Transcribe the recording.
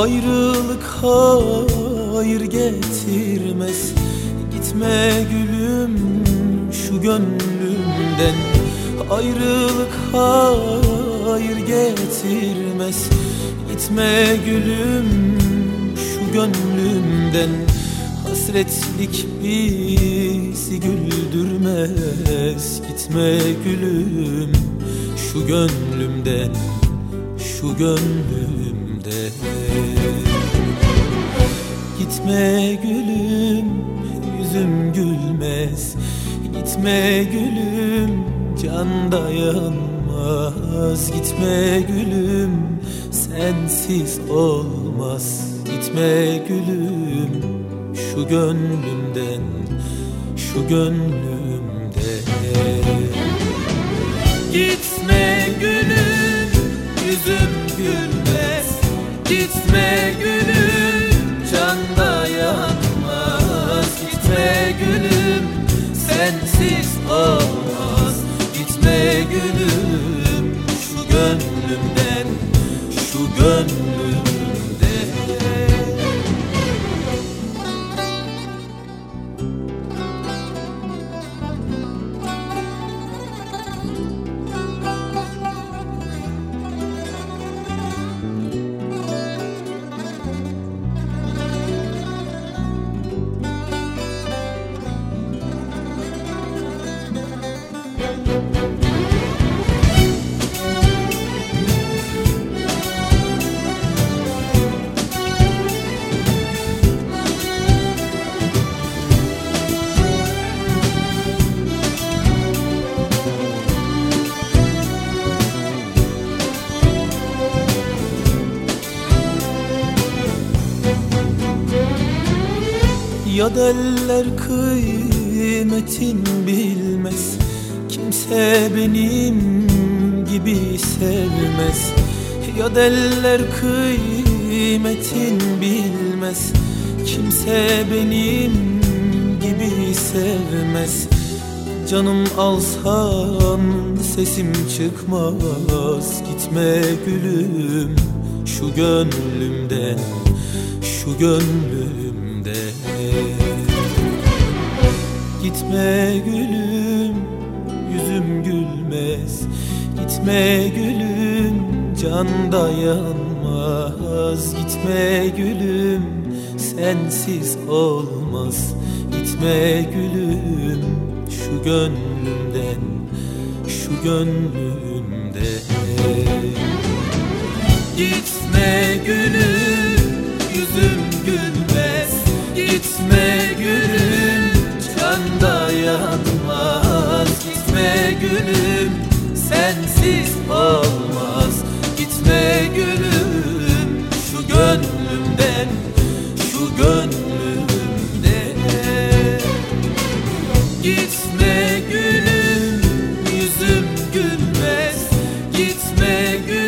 Ayrılık hayır getirmez. Gitme gülüm şu gönlümden. Ayrılık hayır getirmez. Gitme gülüm şu gönlümden. Hasretlik bizi güldürmez. Gitme gülüm şu gönlümden. Şu gönlümden Gitme gülüm yüzüm gülmez. Gitme gülüm can dayanmaz. Gitme gülüm sensiz olmaz. Gitme gülüm şu gönlümden Şu gönlümden. Gitme gülüm yüzüm Gitme gülüm can dayanmaz Gitme gülüm sensiz olmaz. Gitme gülüm şu gönlümden Şu gönlümden Ya derler kıymetin bilmez Kimse benim gibi sevmez. Ya derler kıymetin bilmez Kimse benim gibi sevmez. Canım alsan sesim çıkmaz Gitme gülüm şu gönlümden Şu gönlümden Gitme gülüm yüzüm gülmez. Gitme gülüm can dayanmaz Gitme gülüm sensiz olmaz. Gitme gülüm şu gönlümden Şu gönlümden. Gitme gülüm yüzüm gülmez. Gitme gülüm sensiz olmaz. Gitme gülüm şu gönlümden şu gönlümden. Gitme gülüm yüzüm gülmez. Gitme gülüm